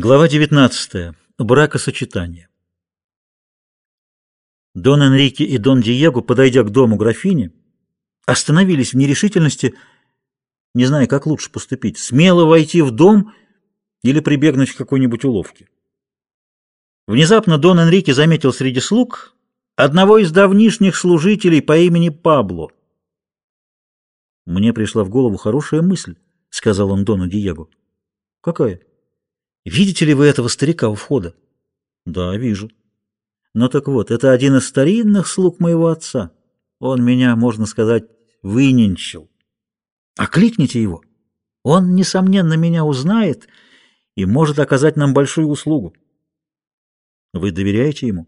Глава 19. Бракосочетание. Дон Энрике и Дон Диего, подойдя к дому графини, остановились в нерешительности, не зная, как лучше поступить, смело войти в дом или прибегнуть к какой-нибудь уловке. Внезапно Дон Энрике заметил среди слуг одного из давнишних служителей по имени Пабло. «Мне пришла в голову хорошая мысль», — сказал он Дону Диего. «Какая?» Видите ли вы этого старика у входа? Да, вижу. Ну так вот, это один из старинных слуг моего отца. Он меня, можно сказать, выненчил. Окликните его. Он, несомненно, меня узнает и может оказать нам большую услугу. Вы доверяете ему?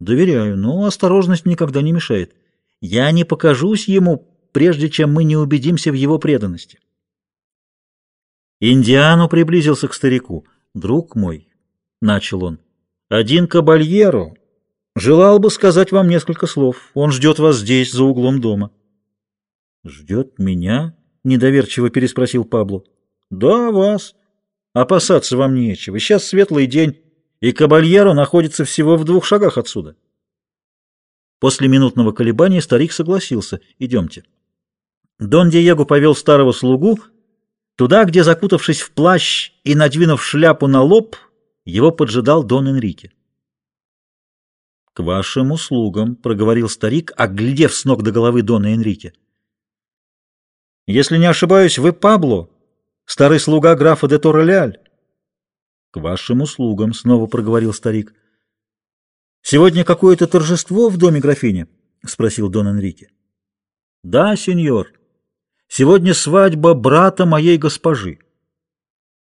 Доверяю, но осторожность никогда не мешает. Я не покажусь ему, прежде чем мы не убедимся в его преданности. Индиану приблизился к старику. «Друг мой», — начал он, — «один кабальеро желал бы сказать вам несколько слов. Он ждет вас здесь, за углом дома». «Ждет меня?» — недоверчиво переспросил Пабло. «Да, вас. Опасаться вам нечего. Сейчас светлый день, и кабальеро находится всего в двух шагах отсюда». После минутного колебания старик согласился. «Идемте». Дон Диего повел старого слугу, — Туда, где, закутавшись в плащ и надвинув шляпу на лоб, его поджидал Дон Энрике. — К вашим услугам, — проговорил старик, оглядев с ног до головы Дона Энрике. — Если не ошибаюсь, вы Пабло, старый слуга графа де Торреляль. — К вашим услугам, — снова проговорил старик. — Сегодня какое-то торжество в доме графини? — спросил Дон Энрике. — Да, сеньор. — Сегодня свадьба брата моей госпожи.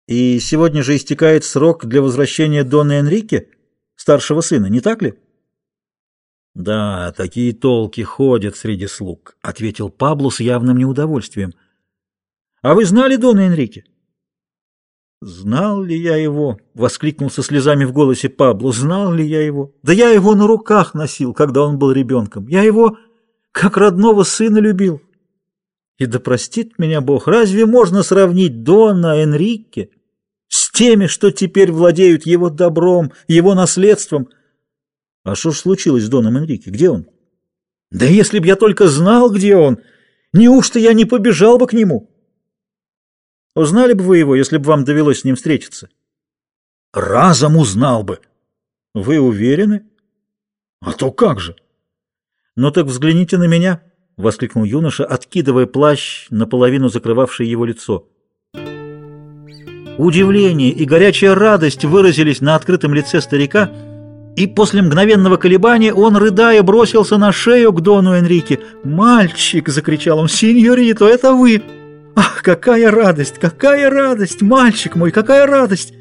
И сегодня же истекает срок для возвращения Дона Энрике, старшего сына, не так ли? Да, такие толки ходят среди слуг, ответил Пабло с явным неудовольствием. А вы знали Дона Энрике? Знал ли я его? воскликнул со слезами в голосе Пабло. Знал ли я его? Да я его на руках носил, когда он был ребенком. Я его как родного сына любил. И да простит меня Бог, разве можно сравнить Дона Энрике с теми, что теперь владеют его добром, его наследством? А что ж случилось с Доном Энрике? Где он? Да если б я только знал, где он, неужто я не побежал бы к нему? Узнали бы вы его, если бы вам довелось с ним встретиться? Разом узнал бы. Вы уверены? А то как же? Ну так взгляните на меня. — воскликнул юноша, откидывая плащ, наполовину закрывавший его лицо. Удивление и горячая радость выразились на открытом лице старика, и после мгновенного колебания он, рыдая, бросился на шею к Дону Энрике. «Мальчик!» — закричал он. «Синьорито, это вы! Ах, какая радость! Какая радость! Мальчик мой, какая радость!»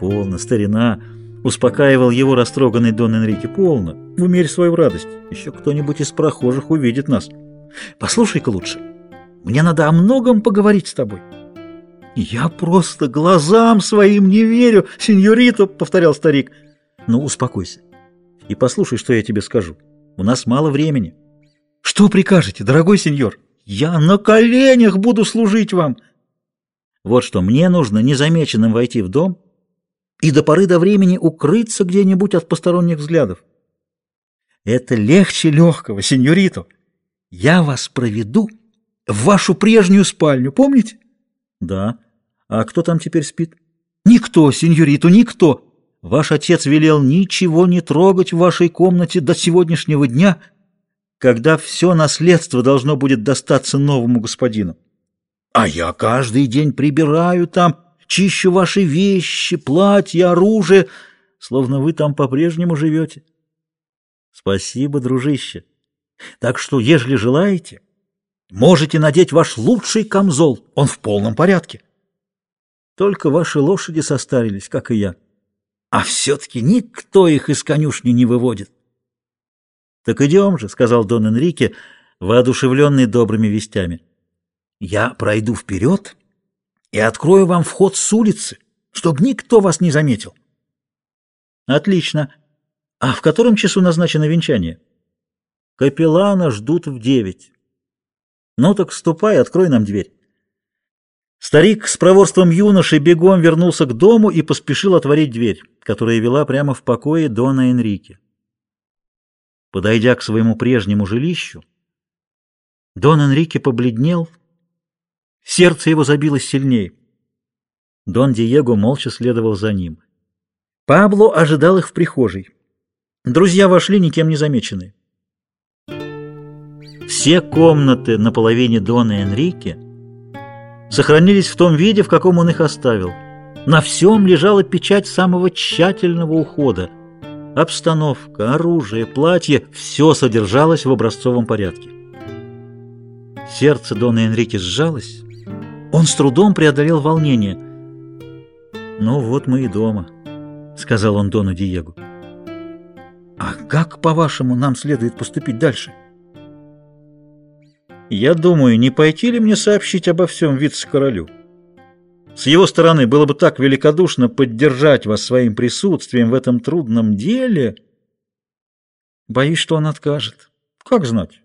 «Полно, старина!» Успокаивал его растроганный Дон Энрике. «Полно! Умерь свою радость! Еще кто-нибудь из прохожих увидит нас!» Послушай-ка лучше, мне надо о многом поговорить с тобой. Я просто глазам своим не верю, сеньорито, повторял старик. Ну, успокойся и послушай, что я тебе скажу. У нас мало времени. Что прикажете, дорогой сеньор? Я на коленях буду служить вам. Вот что, мне нужно незамеченным войти в дом и до поры до времени укрыться где-нибудь от посторонних взглядов. Это легче легкого, сеньорито. Я вас проведу в вашу прежнюю спальню, помните? Да. А кто там теперь спит? Никто, сеньориту, никто. Ваш отец велел ничего не трогать в вашей комнате до сегодняшнего дня, когда все наследство должно будет достаться новому господину. А я каждый день прибираю там, чищу ваши вещи, платья, оружие, словно вы там по-прежнему живете. Спасибо, дружище. Так что, ежели желаете, можете надеть ваш лучший камзол, он в полном порядке. Только ваши лошади состарились, как и я. А все-таки никто их из конюшни не выводит. — Так идем же, — сказал Дон Энрике, воодушевленный добрыми вестями. — Я пройду вперед и открою вам вход с улицы, чтобы никто вас не заметил. — Отлично. А в котором часу назначено венчание? — Капеллана ждут в девять. Ну так ступай, открой нам дверь. Старик с проворством юноши бегом вернулся к дому и поспешил отворить дверь, которая вела прямо в покое Дона Энрике. Подойдя к своему прежнему жилищу, Дон Энрике побледнел, сердце его забилось сильнее. Дон Диего молча следовал за ним. Пабло ожидал их в прихожей. Друзья вошли, никем не замеченные. Все комнаты на половине Дона Энрике сохранились в том виде, в каком он их оставил. На всем лежала печать самого тщательного ухода. Обстановка, оружие, платье – все содержалось в образцовом порядке. Сердце Дона Энрике сжалось. Он с трудом преодолел волнение. «Ну вот мы и дома», — сказал он Дону Диего. «А как, по-вашему, нам следует поступить дальше?» Я думаю, не пойти ли мне сообщить обо всем вице-королю? С его стороны было бы так великодушно поддержать вас своим присутствием в этом трудном деле. Боюсь, что он откажет. Как знать?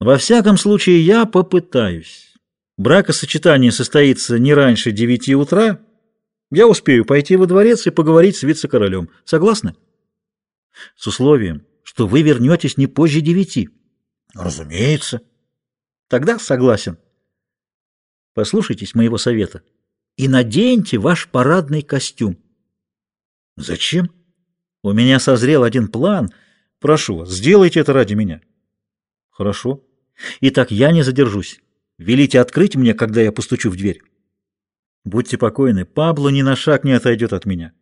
Во всяком случае, я попытаюсь. Бракосочетание состоится не раньше девяти утра. Я успею пойти во дворец и поговорить с вице-королем. Согласны? С условием, что вы вернетесь не позже девяти. Разумеется. Тогда согласен. Послушайтесь моего совета и наденьте ваш парадный костюм. Зачем? У меня созрел один план. Прошу вас, сделайте это ради меня. Хорошо. Итак, я не задержусь. Велите открыть мне, когда я постучу в дверь. Будьте покойны, Пабло ни на шаг не отойдет от меня.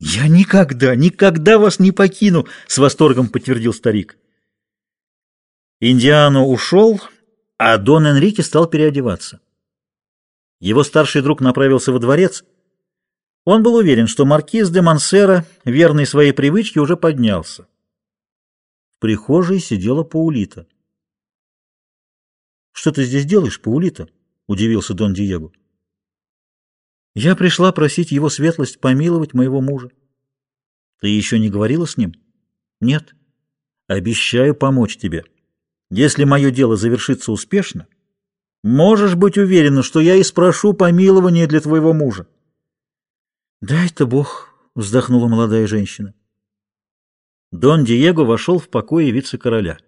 Я никогда, никогда вас не покину, с восторгом подтвердил старик. Индиану ушел, а Дон Энрике стал переодеваться. Его старший друг направился во дворец. Он был уверен, что маркиз де Мансера, верный своей привычке, уже поднялся. В прихожей сидела Паулита. — Что ты здесь делаешь, Паулита? — удивился Дон Диего. — Я пришла просить его светлость помиловать моего мужа. — Ты еще не говорила с ним? — Нет. — Обещаю помочь тебе. — если мое дело завершится успешно, можешь быть уверена, что я и спрошу помилования для твоего мужа. «Дай-то Бог!» — вздохнула молодая женщина. Дон Диего вошел в покое вице-короля.